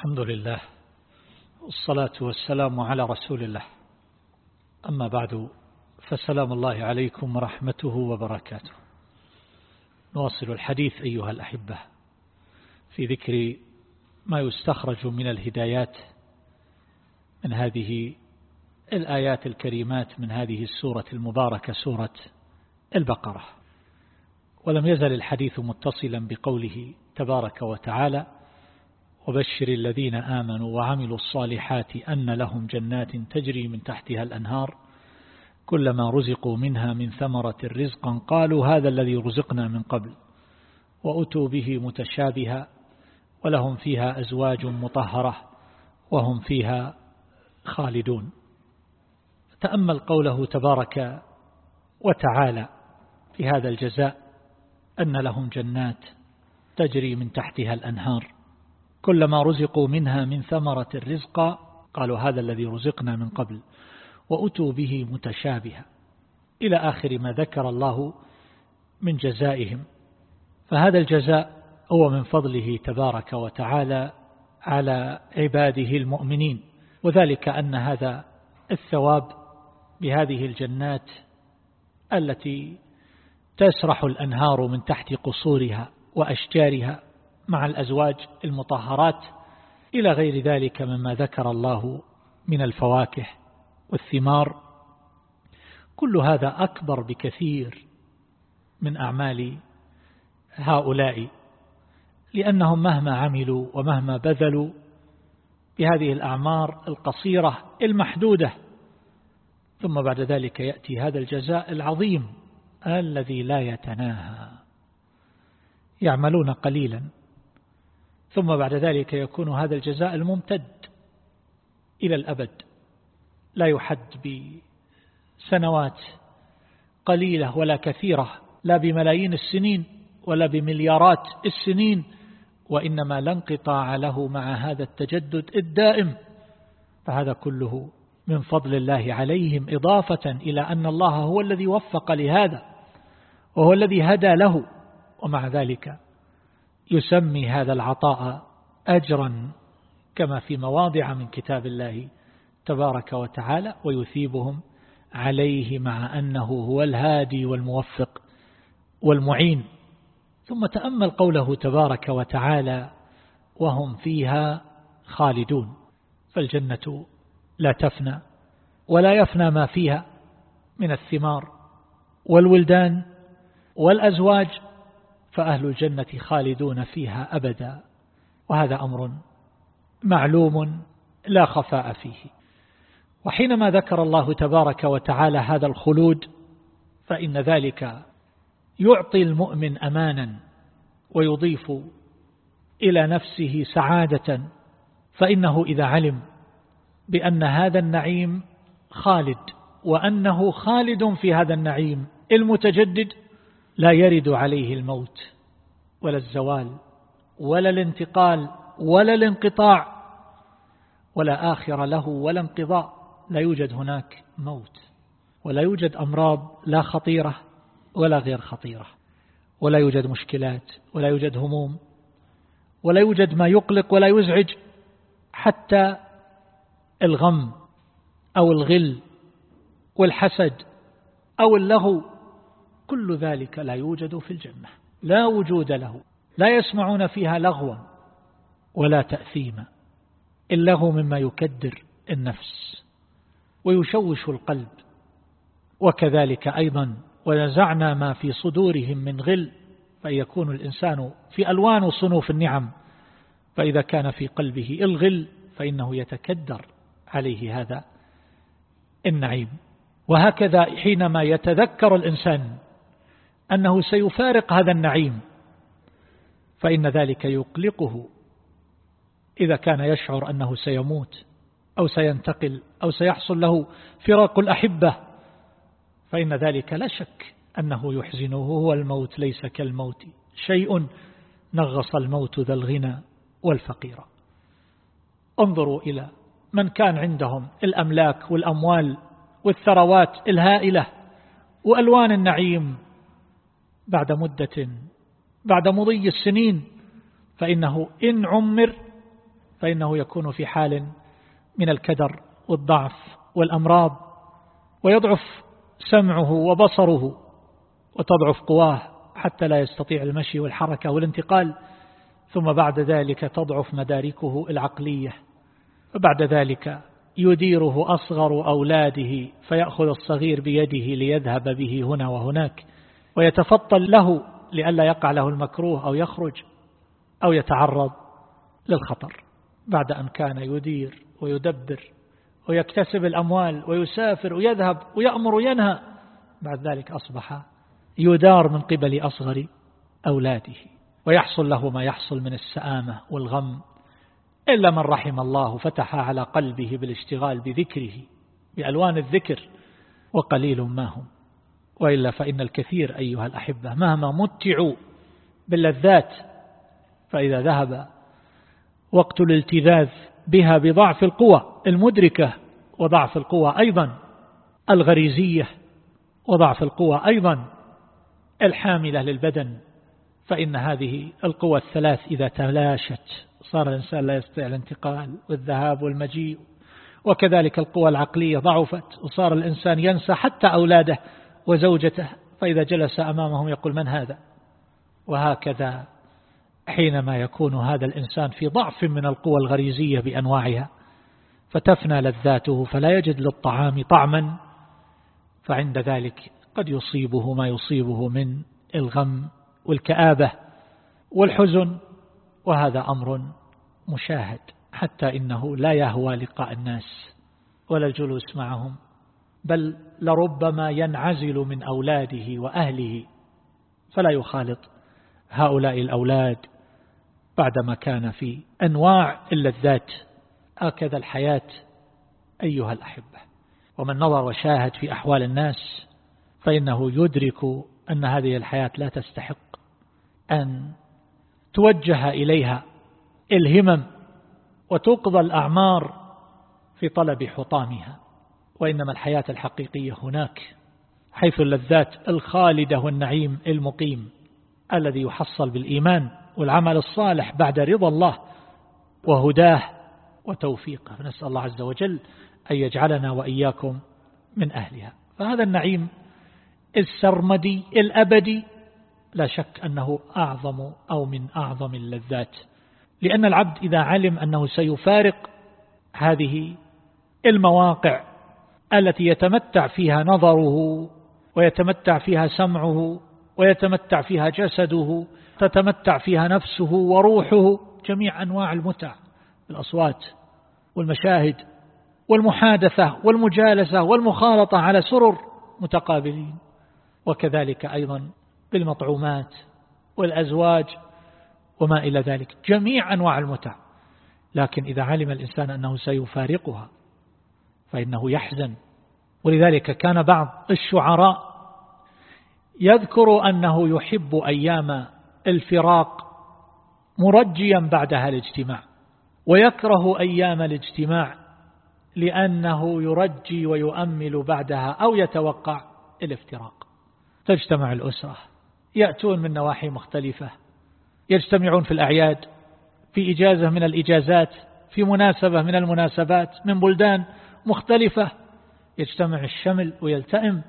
الحمد لله والصلاة والسلام على رسول الله. أما بعد فسلام الله عليكم ورحمته وبركاته. نواصل الحديث أيها الأحبة في ذكر ما يستخرج من الهدايات من هذه الآيات الكريمات من هذه السورة المباركة سورة البقرة. ولم يزل الحديث متصلا بقوله تبارك وتعالى وبشر الذين آمنوا وعملوا الصالحات أن لهم جنات تجري من تحتها الأنهار كلما رزقوا منها من ثمرة رزقا قالوا هذا الذي رزقنا من قبل وأتوا به متشابها ولهم فيها أزواج مطهرة وهم فيها خالدون تأمل قوله تبارك وتعالى في هذا الجزاء أن لهم جنات تجري من تحتها الأنهار كلما رزقوا منها من ثمرة الرزق قالوا هذا الذي رزقنا من قبل وأتوا به متشابها إلى آخر ما ذكر الله من جزائهم. فهذا الجزاء هو من فضله تبارك وتعالى على عباده المؤمنين وذلك أن هذا الثواب بهذه الجنات التي تسرح الأنهار من تحت قصورها وأشجارها مع الأزواج المطهرات إلى غير ذلك مما ذكر الله من الفواكه والثمار. كل هذا أكبر بكثير من أعمال هؤلاء لأنهم مهما عملوا ومهما بذلوا بهذه الأعمار القصيرة المحدودة. ثم بعد ذلك يأتي هذا الجزاء العظيم الذي لا يتناهى. يعملون قليلا. ثم بعد ذلك يكون هذا الجزاء الممتد إلى الأبد. لا يحد بسنوات قليلة ولا كثيرة لا بملايين السنين ولا بمليارات السنين وإنما لا انقطاع له مع هذا التجدد الدائم. فهذا كله من فضل الله عليهم إضافة إلى أن الله هو الذي وفق لهذا وهو الذي هدى له ومع ذلك يسمي هذا العطاء أجرا كما في مواضع من كتاب الله تبارك وتعالى ويثيبهم عليه مع أنه هو الهادي والموفق والمعين. ثم تأمل قوله تبارك وتعالى وهم فيها خالدون. فالجنة لا تفنى ولا يفنى ما فيها من الثمار والولدان والأزواج فأهل الجنة خالدون فيها أبدا وهذا أمر معلوم لا خفاء فيه. وحينما ذكر الله تبارك وتعالى هذا الخلود فإن ذلك يعطي المؤمن أمانا ويضيف إلى نفسه سعادة فإنه إذا علم بأن هذا النعيم خالد وأنه خالد في هذا النعيم المتجدد لا يرد عليه الموت ولا الزوال ولا الانتقال ولا الانقطاع ولا آخر له ولا انقضاء. لا يوجد هناك موت ولا يوجد أمراض لا خطيرة ولا غير خطيرة ولا يوجد مشكلات ولا يوجد هموم ولا يوجد ما يقلق ولا يزعج حتى الغم أو الغل والحسد أو اللهو كل ذلك لا يوجد في الجنة لا وجود له لا يسمعون فيها لغوا ولا تأثيما اللغو مما يكدر النفس ويشوش القلب. وكذلك أيضا ونزعنا ما في صدورهم من غل فيكون الإنسان في ألوان صنوف النعم فإذا كان في قلبه الغل فإنه يتكدر عليه هذا النعيم. وهكذا حينما يتذكر الإنسان أنه سيفارق هذا النعيم فإن ذلك يقلقه. إذا كان يشعر أنه سيموت أو سينتقل أو سيحصل له فراق الأحبة فإن ذلك لا شك أنه يحزنه. هو الموت ليس كالموت. شيء نغص الموت ذا الغنى والفقير. انظروا إلى من كان عندهم الأملاك والأموال والثروات الهائلة وألوان النعيم. بعد مدة بعد مضي السنين فإنه إن عمر فإنه يكون في حال من الكدر والضعف والأمراض ويضعف سمعه وبصره وتضعف قواه حتى لا يستطيع المشي والحركة والانتقال ثم بعد ذلك تضعف مداركه العقلية وبعد ذلك يديره أصغر أولاده فيأخذ الصغير بيده ليذهب به هنا وهناك. ويتفطل له لئلا يقع له المكروه أو يخرج أو يتعرض للخطر بعد أن كان يدير ويدبر ويكتسب الأموال ويسافر ويذهب ويأمر وينهى. بعد ذلك أصبح يدار من قبل أصغر أولاده ويحصل له ما يحصل من السآمة والغم. إلا من رحم الله فتح على قلبه بالاشتغال بذكره بألوان الذكر وقليل ما هم. وإلا فإن الكثير أيها الأحبة مهما متعوا باللذات فإذا ذهب وقت الالتذاذ بها بضعف القوى المدركة وضعف القوى أيضا الغريزية وضعف القوى أيضا الحاملة للبدن فإن هذه القوى الثلاث إذا تلاشت صار الإنسان لا يستطيع الانتقال والذهاب والمجيء وكذلك القوى العقلية ضعفت وصار الإنسان ينسى حتى أولاده وزوجته فإذا جلس أمامهم يقول من هذا؟ وهكذا حينما يكون هذا الإنسان في ضعف من القوى الغريزية بأنواعها فتفنى لذاته فلا يجد للطعام طعما فعند ذلك قد يصيبه ما يصيبه من الغم والكآبة والحزن وهذا أمر مشاهد حتى إنه لا يهوى لقاء الناس ولا الجلوس معهم. بل لربما ينعزل من أولاده وأهله فلا يخالط هؤلاء الأولاد بعدما كان في أنواع اللذات هكذا الحياة أيها الأحبة. ومن نظر وشاهد في أحوال الناس فإنه يدرك أن هذه الحياة لا تستحق أن توجه إليها الهمم وتقضى الأعمار في طلب حطامها. وإنما الحياة الحقيقية هناك حيث اللذات الخالدة والنعيم المقيم الذي يحصل بالإيمان والعمل الصالح بعد رضا الله وهداه وتوفيقه. نسأل الله عز وجل أن يجعلنا وإياكم من أهلها. فهذا النعيم السرمدي الأبدي لا شك أنه أعظم أو من أعظم اللذات لأن العبد إذا علم أنه سيفارق هذه المواقع التي يتمتع فيها نظره ويتمتع فيها سمعه ويتمتع فيها جسده تتمتع فيها نفسه وروحه جميع أنواع المتع الأصوات والمشاهد والمحادثة والمجالسة والمخالطة على سرر متقابلين وكذلك أيضا بالمطعومات والأزواج وما إلى ذلك جميع أنواع المتع. لكن إذا علم الإنسان أنه سيفارقها فإنه يحزن. ولذلك كان بعض الشعراء يذكر أنه يحب أيام الفراق مرجيا بعدها الاجتماع ويكره أيام الاجتماع لأنه يرجي ويؤمل بعدها أو يتوقع الافتراق. تجتمع الأسرة يأتون من نواحي مختلفة يجتمعون في الأعياد في إجازة من الإجازات في مناسبة من المناسبات من بلدان مختلفة. يجتمع الشمل ويلتئم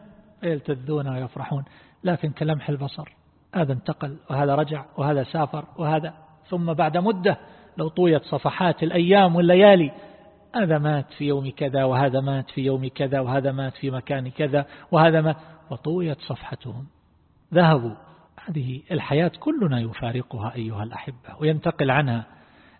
ويلتذون ويفرحون. لكن كلمح البصر هذا انتقل وهذا رجع وهذا سافر وهذا. ثم بعد مدة لو طويت صفحات الأيام والليالي هذا مات في يوم كذا وهذا مات في يوم كذا وهذا مات في مكان كذا وهذا مات. وطويت صفحتهم. ذهبوا. هذه الحياة كلنا يفارقها أيها الأحبة وينتقل عنها.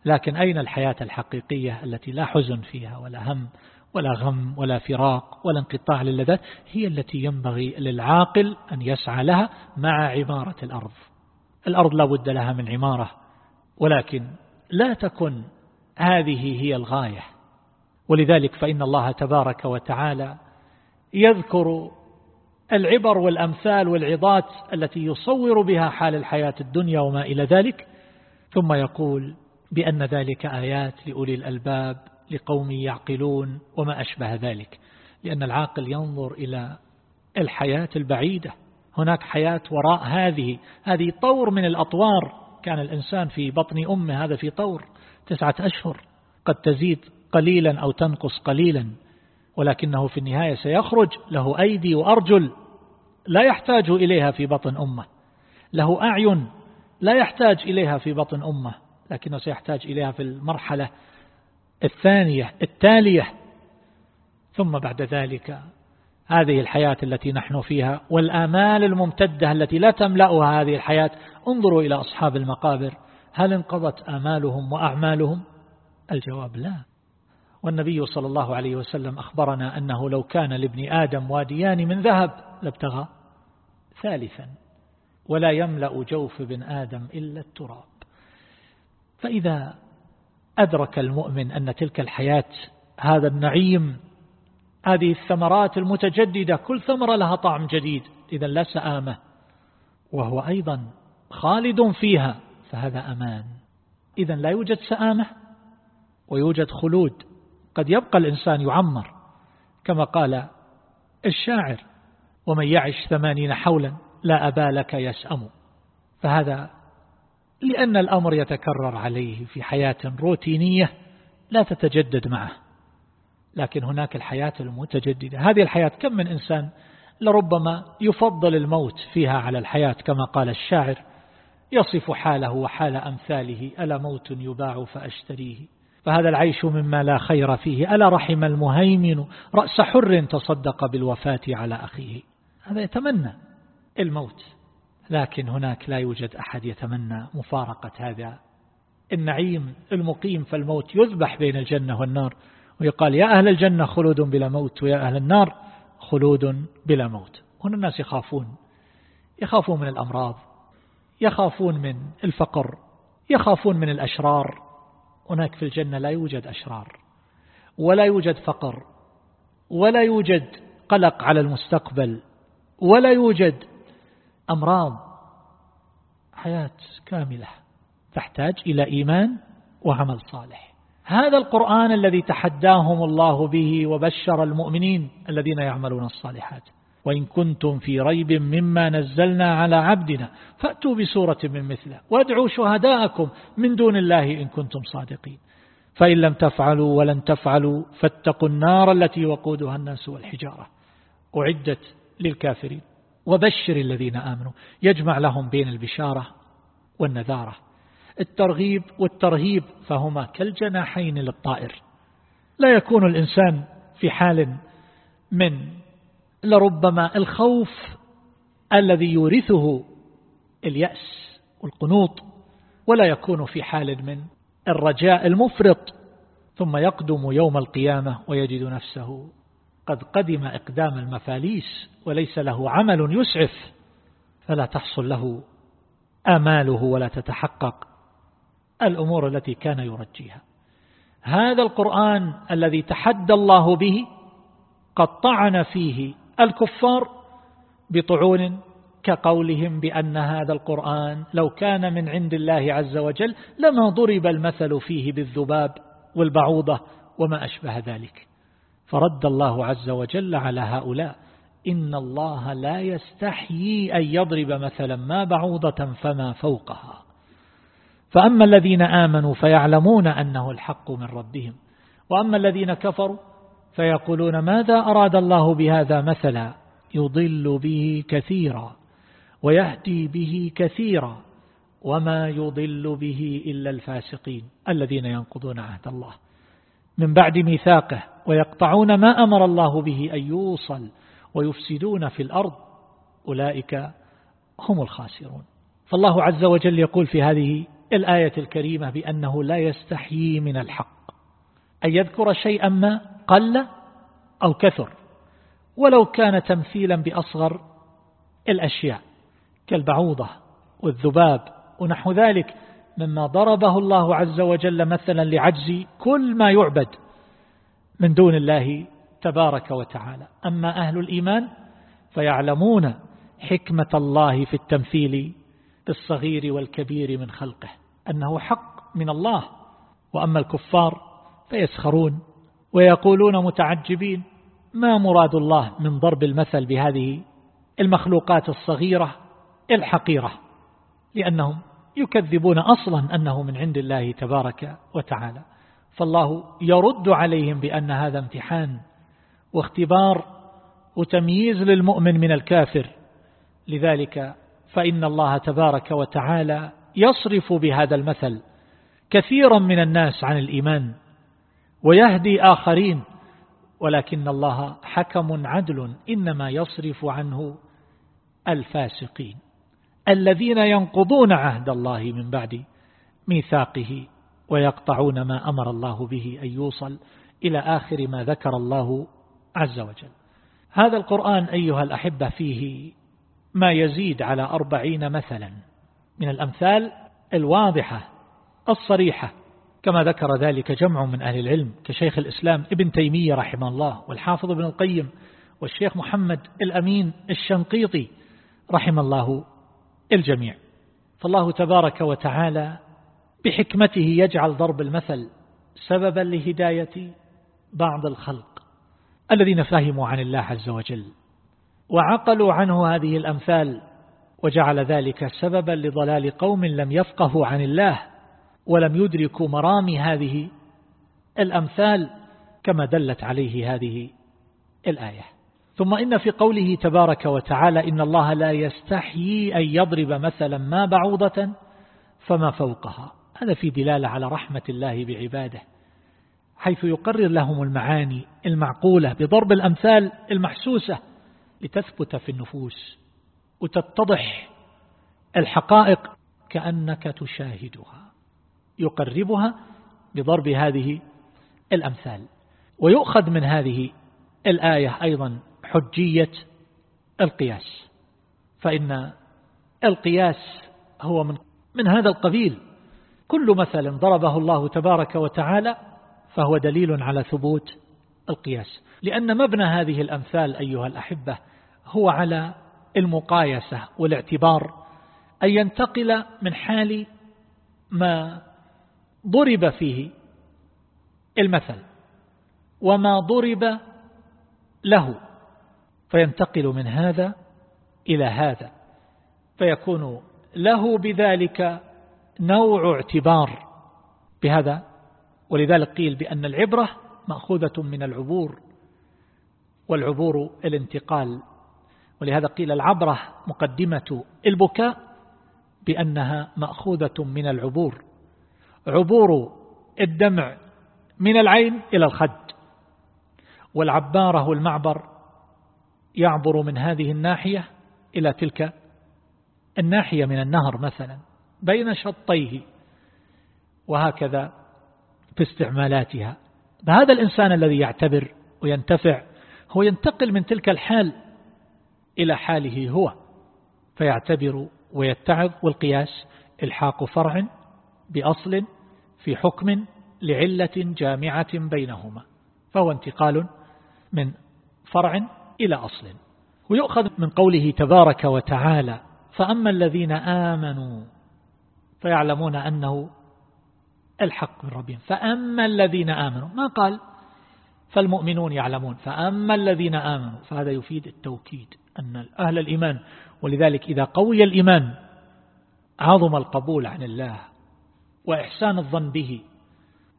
لكن أين الحياة الحقيقية التي لا حزن فيها ولا هم؟ ولا غم ولا فراق ولا انقطاع للذات هي التي ينبغي للعاقل أن يسعى لها مع عمارة الأرض. الأرض لا بد لها من عمارة ولكن لا تكن هذه هي الغاية. ولذلك فإن الله تبارك وتعالى يذكر العبر والأمثال والعظات التي يصور بها حال الحياة الدنيا وما إلى ذلك ثم يقول بأن ذلك آيات لأولي الألباب لقوم يعقلون وما أشبه ذلك. لأن العاقل ينظر إلى الحياة البعيدة. هناك حياة وراء هذه. هذه طور من الأطوار. كان الإنسان في بطن أمه هذا في طور. تسعة أشهر. قد تزيد قليلا أو تنقص قليلا. ولكنه في النهاية سيخرج. له أيدي وأرجل. لا يحتاج إليها في بطن أمه. له أعين. لا يحتاج إليها في بطن أمه. لكنه سيحتاج إليها في المرحلة الثانية التالية. ثم بعد ذلك هذه الحياة التي نحن فيها والآمال الممتدة التي لا تملأها هذه الحياة. انظروا إلى أصحاب المقابر. هل انقضت آمالهم وأعمالهم؟ الجواب لا. والنبي صلى الله عليه وسلم أخبرنا أنه لو كان لابن آدم واديان من ذهب لابتغى ثالثا. ولا يملأ جوف ابن آدم إلا التراب. فإذا أدرك المؤمن أن تلك الحياة هذا النعيم هذه الثمرات المتجددة كل ثمرة لها طعم جديد إذا لا سآمة. وهو أيضا خالد فيها فهذا أمان. إذا لا يوجد سآمة ويوجد خلود. قد يبقى الإنسان يعمر. كما قال الشاعر ومن يعش ثمانين حولا لا أبا لك يسأم. فهذا لأن الأمر يتكرر عليه في حياة روتينية لا تتجدد معه. لكن هناك الحياة المتجددة. هذه الحياة كم من إنسان لربما يفضل الموت فيها على الحياة كما قال الشاعر يصف حاله وحال أمثاله ألا موت يباع فأشتريه. فهذا العيش مما لا خير فيه. ألا رحم المهيمن رأس حر تصدق بالوفاة على أخيه. هذا يتمنى الموت. لكن هناك لا يوجد أحد يتمنى مفارقة هذا. النعيم المقيم فالموت يذبح بين الجنة والنار ويقال يا أهل الجنة خلود بلا موت ويا أهل النار خلود بلا موت. هنا الناس يخافون يخافون من الأمراض يخافون من الفقر يخافون من الأشرار. هناك في الجنة لا يوجد أشرار ولا يوجد فقر ولا يوجد قلق على المستقبل ولا يوجد أمراض حياة كاملة تحتاج إلى إيمان وعمل صالح. هذا القرآن الذي تحداهم الله به وبشر المؤمنين الذين يعملون الصالحات. وإن كنتم في ريب مما نزلنا على عبدنا فأتوا بسورة من مثله وادعوا شهداءكم من دون الله إن كنتم صادقين. فإن لم تفعلوا ولن تفعلوا فاتقوا النار التي وقودها الناس والحجارة. أعدت للكافرين. وبشر الذين آمنوا. يجمع لهم بين البشارة والنذارة. الترغيب والترهيب فهما كالجناحين للطائر. لا يكون الإنسان في حال من لربما الخوف الذي يورثه اليأس والقنوط ولا يكون في حال من الرجاء المفرط ثم يقدم يوم القيامة ويجد نفسه قد قدم إقدام المفاليس وليس له عمل يسعف فلا تحصل له آماله ولا تتحقق الأمور التي كان يرجيها. هذا القرآن الذي تحدى الله به قد طعن فيه الكفار بطعون كقولهم بأن هذا القرآن لو كان من عند الله عز وجل لما ضرب المثل فيه بالذباب والبعوضة وما أشبه ذلك. فرد الله عز وجل على هؤلاء. إن الله لا يستحيي أن يضرب مثلا ما بعوضة فما فوقها. فأما الذين آمنوا فيعلمون أنه الحق من ربهم. وأما الذين كفروا فيقولون ماذا أراد الله بهذا مثلا؟ يضل به كثيرا ويهدي به كثيرا. وما يضل به إلا الفاسقين الذين ينقضون عهد الله. من بعد ميثاقه ويقطعون ما أمر الله به أن يوصل ويفسدون في الأرض أولئك هم الخاسرون. فالله عز وجل يقول في هذه الآية الكريمة بأنه لا يستحيي من الحق. أن يذكر شيئا ما قل أو كثر ولو كان تمثيلا بأصغر الأشياء كالبعوضة والذباب ونحو ذلك. مما ضربه الله عز وجل مثلا لعجز كل ما يعبد من دون الله تبارك وتعالى. أما أهل الإيمان فيعلمون حكمة الله في التمثيل بالصغير والكبير من خلقه أنه حق من الله. وأما الكفار فيسخرون ويقولون متعجبين ما مراد الله من ضرب المثل بهذه المخلوقات الصغيرة الحقيرة؟ لأنهم يكذبون أصلا أنه من عند الله تبارك وتعالى. فالله يرد عليهم بأن هذا امتحان واختبار وتمييز للمؤمن من الكافر. لذلك فإن الله تبارك وتعالى يصرف بهذا المثل كثيرا من الناس عن الإيمان ويهدي آخرين ولكن الله حكم عدل إنما يصرف عنه الفاسقين. الذين ينقضون عهد الله من بعد ميثاقه ويقطعون ما أمر الله به أن يوصل إلى آخر ما ذكر الله عز وجل. هذا القرآن أيها الأحبة فيه ما يزيد على أربعين مثلا من الأمثال الواضحة الصريحة كما ذكر ذلك جمع من أهل العلم كشيخ الإسلام ابن تيمية رحمه الله والحافظ ابن القيم والشيخ محمد الأمين الشنقيطي رحم الله الجميع. فالله تبارك وتعالى بحكمته يجعل ضرب المثل سببا لهداية بعض الخلق الذين فهموا عن الله عز وجل وعقلوا عنه هذه الأمثال وجعل ذلك سببا لضلال قوم لم يفقهوا عن الله ولم يدركوا مرامي هذه الأمثال كما دلت عليه هذه الآية. ثم إن في قوله تبارك وتعالى إن الله لا يستحيي أن يضرب مثلا ما بعوضة فما فوقها. هذا في دلالة على رحمة الله بعباده حيث يقرر لهم المعاني المعقولة بضرب الأمثال المحسوسة لتثبت في النفوس وتتضح الحقائق كأنك تشاهدها يقربها بضرب هذه الأمثال. ويؤخذ من هذه الآية أيضا حجية القياس. فإن القياس هو من, من هذا القبيل. كل مثل ضربه الله تبارك وتعالى فهو دليل على ثبوت القياس. لأن مبنى هذه الأمثال أيها الأحبة هو على المقايسة والاعتبار أن ينتقل من حال ما ضرب فيه المثل وما ضرب له. فينتقل من هذا إلى هذا. فيكون له بذلك نوع اعتبار بهذا. ولذلك قيل بأن العبرة مأخوذة من العبور والعبور الانتقال. ولهذا قيل العبرة مقدمة البكاء بأنها مأخوذة من العبور. عبور الدمع من العين إلى الخد. والعبارة والمعبر يعبر من هذه الناحية إلى تلك الناحية من النهر مثلا بين شطيه وهكذا في استعمالاتها. فهذا الإنسان الذي يعتبر وينتفع هو ينتقل من تلك الحال إلى حاله هو فيعتبر ويتعظ والقياس إلحاق فرع بأصل في حكم لعلة جامعة بينهما فهو انتقال من فرع إلى أصل ويؤخذ من قوله تبارك وتعالى فأما الذين آمنوا فيعلمون أنه الحق من ربهم. فأما الذين آمنوا ما قال؟ فالمؤمنون يعلمون. فأما الذين آمنوا فهذا يفيد التوكيد أن أهل الإيمان ولذلك إذا قوي الإيمان عظم القبول عن الله وإحسان الظن به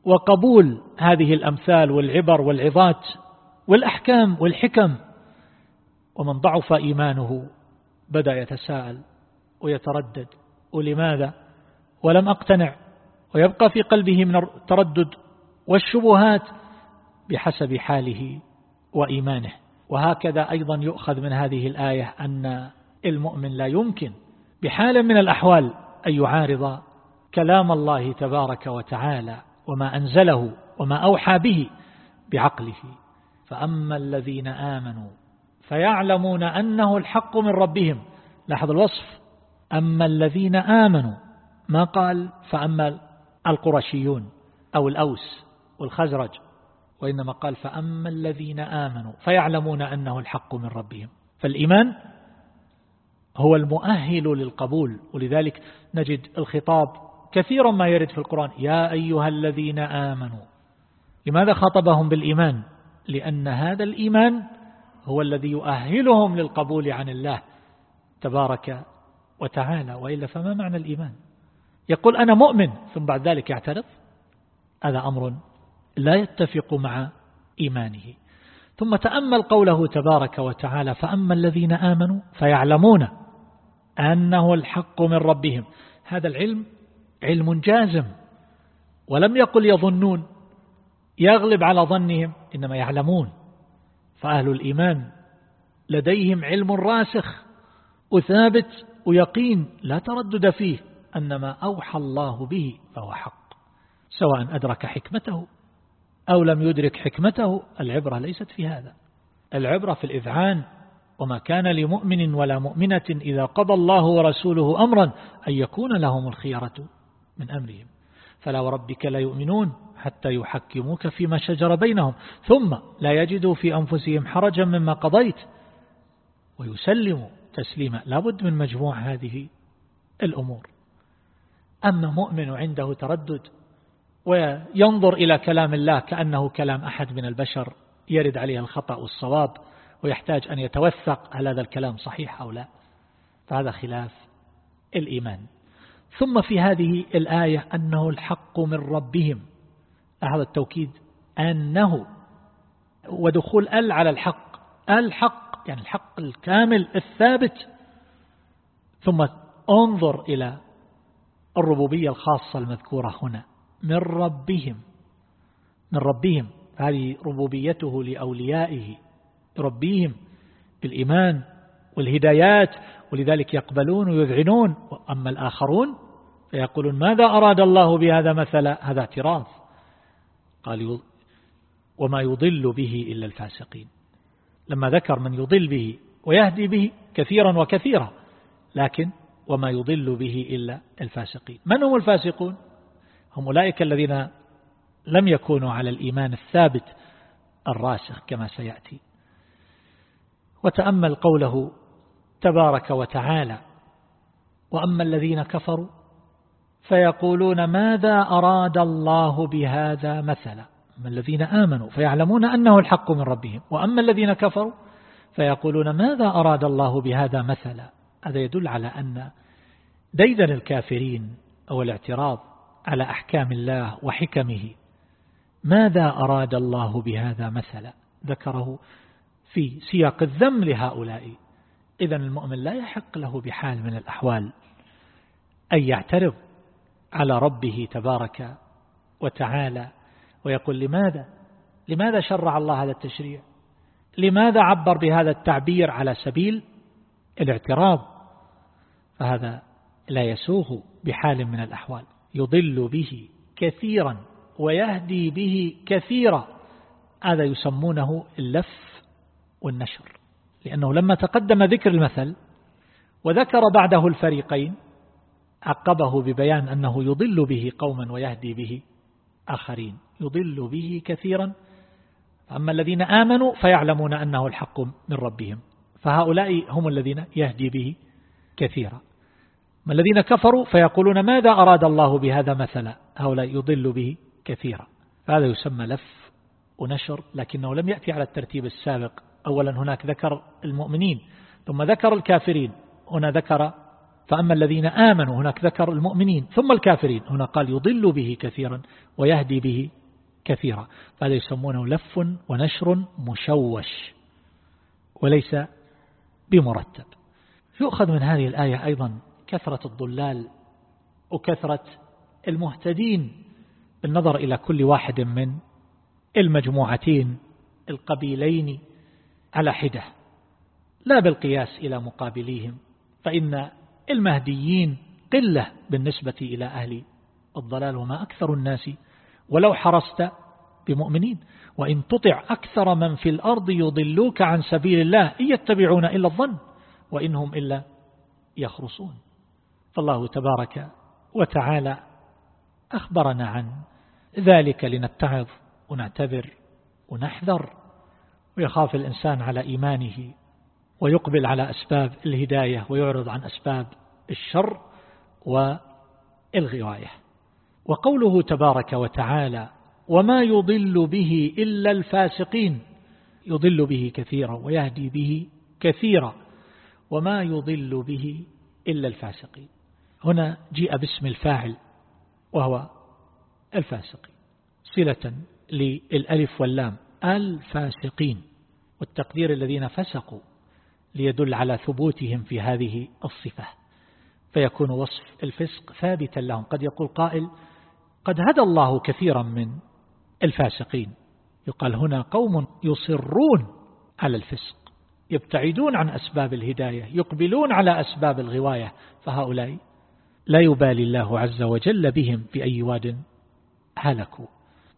وقبول هذه الأمثال والعبر والعظات والأحكام والحكم ومن ضعف إيمانه بدأ يتساءل ويتردد ولماذا؟ ولم أقتنع. ويبقى في قلبه من التردد والشبهات بحسب حاله وإيمانه. وهكذا أيضا يؤخذ من هذه الآية أن المؤمن لا يمكن بحال من الأحوال أن يعارض كلام الله تبارك وتعالى وما أنزله وما أوحى به بعقله. فأما الذين آمنوا فيعلمون أنه الحق من ربهم. لاحظ الوصف. أما الذين آمنوا ما قال؟ فأما القرشيون أو الأوس والخزرج وإنما قال فأما الذين آمنوا فيعلمون أنه الحق من ربهم. فالإيمان هو المؤهل للقبول ولذلك نجد الخطاب كثيرا ما يرد في القرآن. يا أيها الذين آمنوا لماذا خطبهم بالإيمان؟ لأن هذا الإيمان هو الذي يؤهلهم للقبول عن الله تبارك وتعالى وإلا فما معنى الإيمان؟ يقول أنا مؤمن ثم بعد ذلك يعترض؟ هذا أمر لا يتفق مع إيمانه. ثم تأمل قوله تبارك وتعالى فأما الذين آمنوا فيعلمون أنه الحق من ربهم. هذا العلم علم جازم ولم يقل يظنون يغلب على ظنهم إنما يعلمون. فأهل الإيمان لديهم علم راسخ وثابت ويقين لا تردد فيه أن ما أوحى الله به فهو حق سواء أدرك حكمته أو لم يدرك حكمته العبرة ليست في هذا. العبرة في الإذعان وما كان لمؤمن ولا مؤمنة إذا قضى الله ورسوله أمرا أن يكون لهم الخيرة من أمرهم. فلا وربك لا يؤمنون حتى يحكموك فيما شجر بينهم. ثم لا يجدوا في أنفسهم حرجا مما قضيت. ويسلموا تسليما. لابد من مجموع هذه الأمور. أما مؤمن عنده تردد وينظر إلى كلام الله كأنه كلام أحد من البشر يرد عليه الخطأ والصواب ويحتاج أن يتوثق هل هذا الكلام صحيح أو لا؟ فهذا خلاف الإيمان. ثم في هذه الآية أنه الحق من ربهم. هذا التوكيد. أنه ودخول ال على الحق. الحق يعني الحق الكامل الثابت. ثم انظر إلى الربوبية الخاصة المذكورة هنا. من ربهم. من ربهم. هذه ربوبيته لأوليائه. يربيهم بالإيمان. والهدايات ولذلك يقبلون ويذعنون. أما الآخرون فيقولون ماذا أراد الله بهذا مثلا؟ هذا اعتراض. قال وما يضل به إلا الفاسقين. لما ذكر من يضل به ويهدي به كثيرا وكثيرا لكن وما يضل به إلا الفاسقين. من هم الفاسقون؟ هم أولئك الذين لم يكونوا على الإيمان الثابت الراسخ كما سيأتي. وتأمل قوله تبارك وتعالى. وأما الذين كفروا فيقولون ماذا أراد الله بهذا مثلا؟ أما الذين آمنوا فيعلمون أنه الحق من ربهم. وأما الذين كفروا فيقولون ماذا أراد الله بهذا مثلا؟ هذا يدل على أن ديدن الكافرين أو الاعتراض على أحكام الله وحكمه. ماذا أراد الله بهذا مثلا؟ ذكره في سياق الذم لهؤلاء. إذا المؤمن لا يحق له بحال من الأحوال أن يعترض على ربه تبارك وتعالى ويقول لماذا؟ لماذا شرع الله هذا التشريع؟ لماذا عبر بهذا التعبير على سبيل الاعتراض؟ فهذا لا يسوغ بحال من الأحوال. يضل به كثيرا ويهدي به كثيرا. هذا يسمونه اللف والنشر. لأنه لما تقدم ذكر المثل وذكر بعده الفريقين عقبه ببيان أنه يضل به قوما ويهدي به آخرين يضل به كثيرا. أما الذين آمنوا فيعلمون أنه الحق من ربهم فهؤلاء هم الذين يهدي به كثيرا. ما الذين كفروا فيقولون ماذا أراد الله بهذا مثلا هؤلاء يضل به كثيرا. هذا يسمى لف ونشر لكنه لم يأتي على الترتيب السابق أولا هناك ذكر المؤمنين ثم ذكر الكافرين هنا ذكر فأما الذين آمنوا هناك ذكر المؤمنين ثم الكافرين هنا قال يضل به كثيرا ويهدي به كثيرا فهذا يسمونه لف ونشر مشوش وليس بمرتب. يؤخذ من هذه الآية أيضا كثرة الضلال وكثرة المهتدين بالنظر إلى كل واحد من المجموعتين القبيلين على حدة. لا بالقياس إلى مقابليهم فإن المهديين قلة بالنسبة إلى أهل الضلال وما أكثر الناس. ولو حرصت بمؤمنين وإن تطع أكثر من في الأرض يضلوك عن سبيل الله إن يتبعون إلا الظن وإنهم إلا يخرصون. فالله تبارك وتعالى أخبرنا عن ذلك لنتعظ ونعتبر ونحذر ويخاف الإنسان على إيمانه ويقبل على أسباب الهداية ويعرض عن أسباب الشر والغواية. وقوله تبارك وتعالى وما يضل به إلا الفاسقين يضل به كثيرا ويهدي به كثيرا. وما يضل به إلا الفاسقين هنا جيء باسم الفاعل وهو الفاسقين صلة للألف واللام. الفاسقين والتقدير الذين فسقوا ليدل على ثبوتهم في هذه الصفة فيكون وصف الفسق ثابتا لهم. قد يقول قائل قد هدى الله كثيرا من الفاسقين يقال هنا قوم يصرون على الفسق يبتعدون عن أسباب الهداية يقبلون على أسباب الغواية فهؤلاء لا يبالي الله عز وجل بهم في أي واد هلكوا.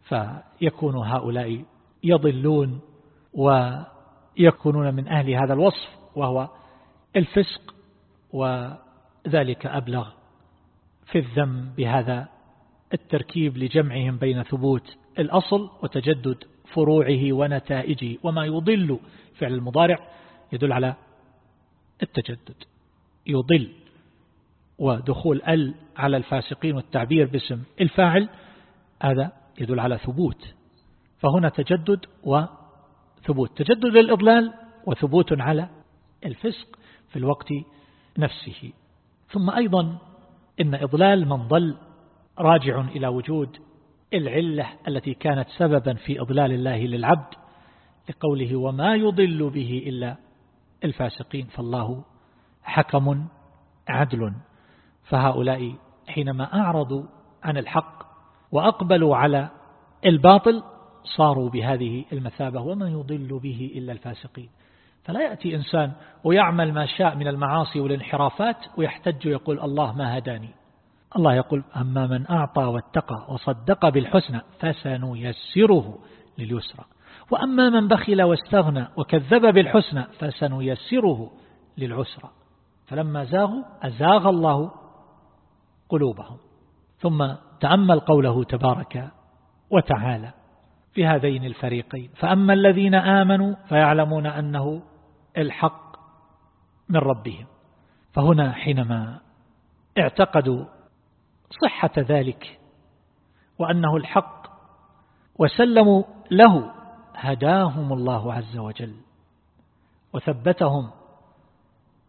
فيكون هؤلاء يضلون ويكونون من أهل هذا الوصف وهو الفسق وذلك أبلغ في الذم بهذا التركيب لجمعهم بين ثبوت الأصل وتجدد فروعه ونتائجه وما يضل فعل المضارع يدل على التجدد. يضل ودخول ال على الفاسقين والتعبير باسم الفاعل هذا يدل على ثبوت فهنا تجدد وثبوت. تجدد للإضلال وثبوت على الفسق في الوقت نفسه. ثم أيضا إن إضلال من ضل راجع إلى وجود العلة التي كانت سببا في إضلال الله للعبد لقوله وما يضل به إلا الفاسقين. فالله حكم عدل. فهؤلاء حينما أعرضوا عن الحق وأقبلوا على الباطل صاروا بهذه المثابة وما يضل به إلا الفاسقين. فلا يأتي إنسان ويعمل ما شاء من المعاصي والانحرافات ويحتج ويقول الله ما هداني. الله يقول أما من أعطى واتقى وصدق بالحسنى فسنيسره لليسرى. وأما من بخل واستغنى وكذب بالحسنى فسنيسره للعسرى. فلما زاغوا أزاغ الله قلوبهم. ثم تأمل قوله تبارك وتعالى في هذين الفريقين. فأما الذين آمنوا فيعلمون أنه الحق من ربهم. فهنا حينما اعتقدوا صحة ذلك وأنه الحق وسلموا له هداهم الله عز وجل وثبتهم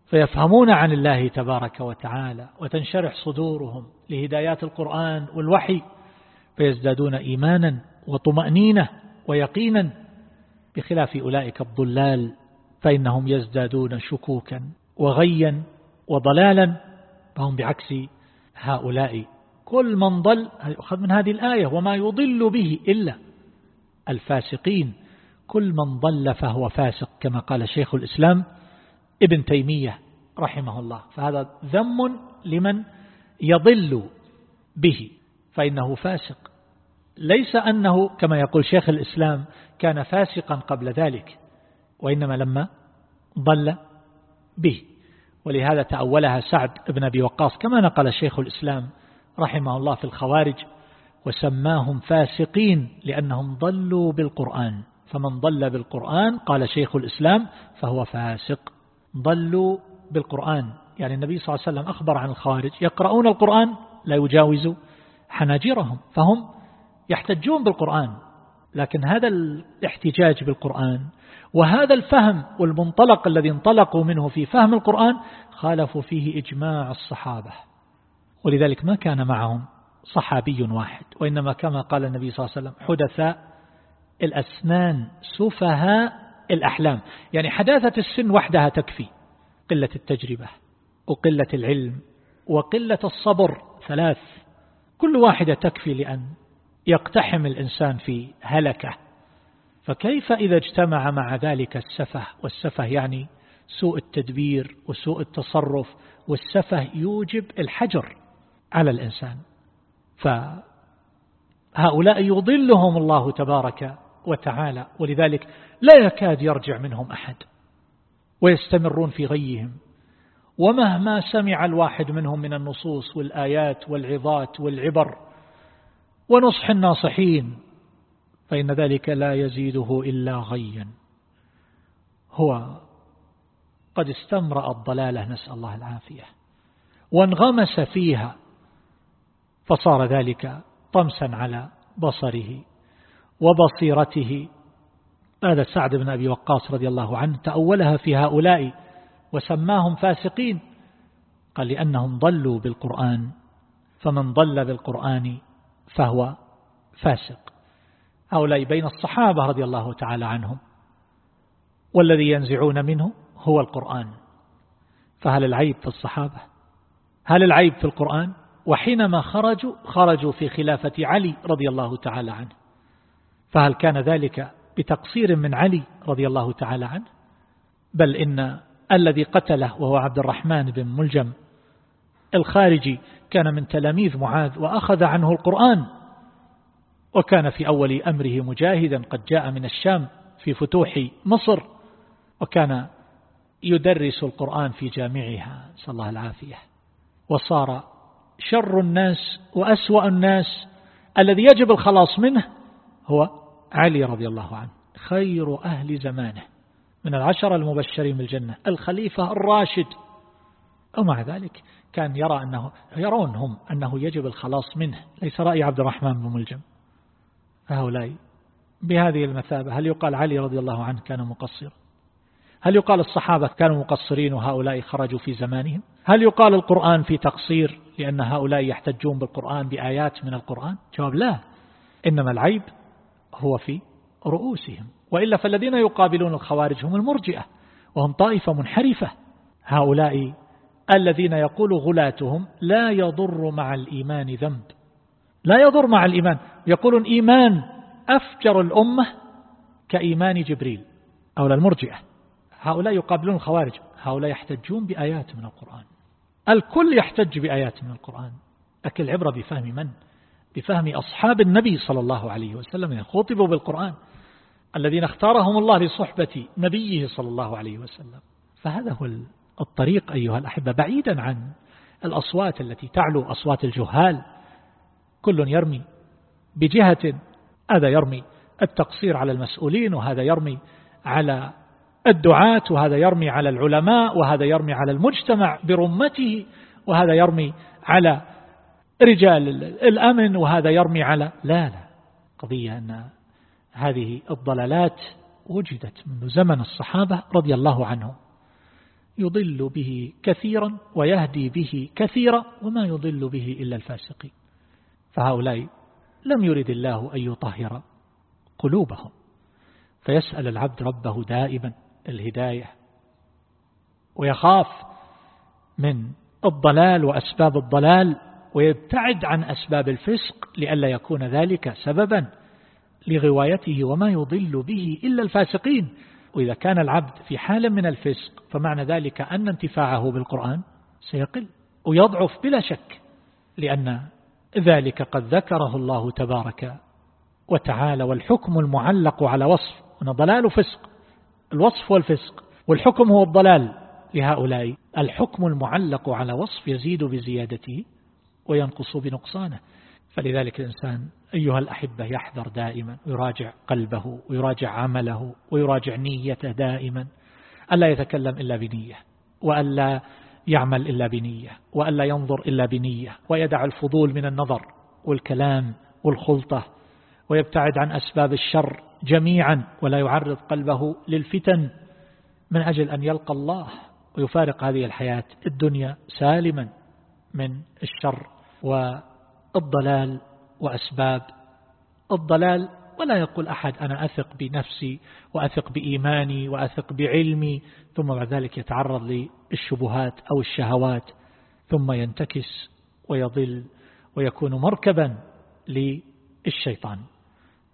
فيفهمون عن الله تبارك وتعالى وتنشرح صدورهم لهدايات القرآن والوحي فيزدادون إيمانا وطمأنينة ويقينا بخلاف أولئك الضلال فإنهم يزدادون شكوكا وغيا وضلالا فهم بعكس هؤلاء. كل من ضل يؤخذ من هذه الآية وما يضل به إلا الفاسقين. كل من ضل فهو فاسق كما قال شيخ الإسلام ابن تيمية رحمه الله. فهذا ذم لمن يضل به فإنه فاسق. ليس أنه كما يقول شيخ الإسلام كان فاسقا قبل ذلك وإنما لما ضل به. ولهذا تأولها سعد بن أبي وقاص كما نقل شيخ الإسلام رحمه الله في الخوارج وسماهم فاسقين لأنهم ضلوا بالقرآن. فمن ضل بالقرآن قال شيخ الإسلام فهو فاسق. ضلوا بالقرآن. يعني النبي صلى الله عليه وسلم أخبر عن الخوارج يقرؤون القرآن لا يجاوز حناجرهم فهم يحتجون بالقرآن لكن هذا الاحتجاج بالقرآن وهذا الفهم والمنطلق الذي انطلقوا منه في فهم القرآن خالفوا فيه إجماع الصحابة. ولذلك ما كان معهم صحابي واحد وإنما كما قال النبي صلى الله عليه وسلم حدثاء الأسنان سفهاء الأحلام. يعني حداثة السن وحدها تكفي قلة التجربة وقلة العلم وقلة الصبر ثلاث كل واحدة تكفي لأن يقتحم الإنسان في هلكة. فكيف إذا اجتمع مع ذلك السفه؟ والسفه يعني سوء التدبير وسوء التصرف والسفه يوجب الحجر على الإنسان. فهؤلاء يضلهم الله تبارك وتعالى ولذلك لا يكاد يرجع منهم أحد ويستمرون في غيهم. ومهما سمع الواحد منهم من النصوص والآيات والعظات والعبر ونصح الناصحين فإن ذلك لا يزيده إلا غيا. هو قد استمرأ الضلالة نسأل الله العافية وانغمس فيها فصار ذلك طمسا على بصره وبصيرته. هذا سعد بن أبي وقاص رضي الله عنه تأولها في هؤلاء وسماهم فاسقين قال لأنهم ضلوا بالقرآن فمن ضل بالقرآن فهو فاسق. هؤلاء بين الصحابة رضي الله تعالى عنهم والذي ينزعون منه هو القرآن. فهل العيب في الصحابة؟ هل العيب في القرآن؟ وحينما خرجوا خرجوا في خلافة علي رضي الله تعالى عنه. فهل كان ذلك بتقصير من علي رضي الله تعالى عنه؟ بل إن الذي قتله وهو عبد الرحمن بن ملجم الخارجي كان من تلاميذ معاذ وأخذ عنه القرآن وكان في أول أمره مجاهدا قد جاء من الشام في فتوح مصر وكان يدرس القرآن في جامعها. صلى الله العافية. وصار شر الناس وأسوأ الناس. الذي يجب الخلاص منه هو علي رضي الله عنه خير أهل زمانه من العشر المبشرين بالجنة. الخليفة الراشد. ومع ذلك كان يرى أنه يرون هم أنه يجب الخلاص منه. ليس رأي عبد الرحمن بن ملجم. هؤلاء بهذه المثابة هل يقال علي رضي الله عنه كان مقصر؟ هل يقال الصحابة كانوا مقصرين وهؤلاء خرجوا في زمانهم؟ هل يقال القرآن في تقصير لأن هؤلاء يحتجون بالقرآن بآيات من القرآن؟ جواب لا. إنما العيب هو في رؤوسهم. وإلا فالذين يقابلون الخوارج هم المرجئة وهم طائفة منحرفة. هؤلاء الذين يقول غلاتهم لا يضر مع الإيمان ذنب. لا يضر مع الإيمان. يقولون إيمان أفجر الأمة كإيمان جبريل أو المرجئة. هؤلاء يقابلون الخوارج. هؤلاء يحتجون بآيات من القرآن. الكل يحتج بآيات من القرآن. لكن العبرة بفهم من؟ بفهم أصحاب النبي صلى الله عليه وسلم خطبوا بالقرآن. الذين اختارهم الله لصحبة نبيه صلى الله عليه وسلم. فهذا هو الطريق أيها الأحبة بعيدا عن الأصوات التي تعلو أصوات الجهال كل يرمي بجهة هذا يرمي التقصير على المسؤولين وهذا يرمي على الدعاة وهذا يرمي على العلماء وهذا يرمي على المجتمع برمته وهذا يرمي على رجال الأمن وهذا يرمي على لا لا قضية أن هذه الضلالات وجدت منذ زمن الصحابة رضي الله عنهم. يضل به كثيرا ويهدي به كثيرا وما يضل به إلا الفاسقين. فهؤلاء لم يرد الله أن يطهر قلوبهم. فيسأل العبد ربه دائما الهداية ويخاف من الضلال وأسباب الضلال ويبتعد عن أسباب الفسق لئلا يكون ذلك سببا لغوايته وما يضل به إلا الفاسقين. وإذا كان العبد في حال من الفسق فمعنى ذلك أن انتفاعه بالقرآن سيقل ويضعف بلا شك لأن ذلك قد ذكره الله تبارك وتعالى والحكم المعلق على وصف أن ضلال فسق الوصف والفسق والحكم هو الضلال لهؤلاء. الحكم المعلق على وصف يزيد بزيادته وينقص بنقصانه. فلذلك الإنسان أيها الأحبة يحذر دائما ويراجع قلبه ويراجع عمله ويراجع نيته دائما. ألا يتكلم إلا بنية وألا يعمل إلا بنية وألا ينظر إلا بنية ويدع الفضول من النظر والكلام والخلطة ويبتعد عن أسباب الشر جميعا ولا يعرض قلبه للفتن من أجل أن يلقى الله ويفارق هذه الحياة الدنيا سالما من الشر والضلال وأسباب الضلال ولا يقول أحد أنا أثق بنفسي وأثق بإيماني وأثق بعلمي ثم بعد ذلك يتعرض للشبهات أو الشهوات ثم ينتكس ويضل ويكون مركبا للشيطان.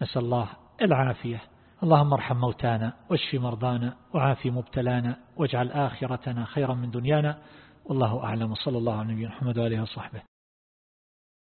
نسأل الله العافية. اللهم ارحم موتانا واشف مرضانا وعافي مبتلانا واجعل آخرتنا خيرا من دنيانا. والله أعلم. صلى الله عليه وسلم محمد وصحبه.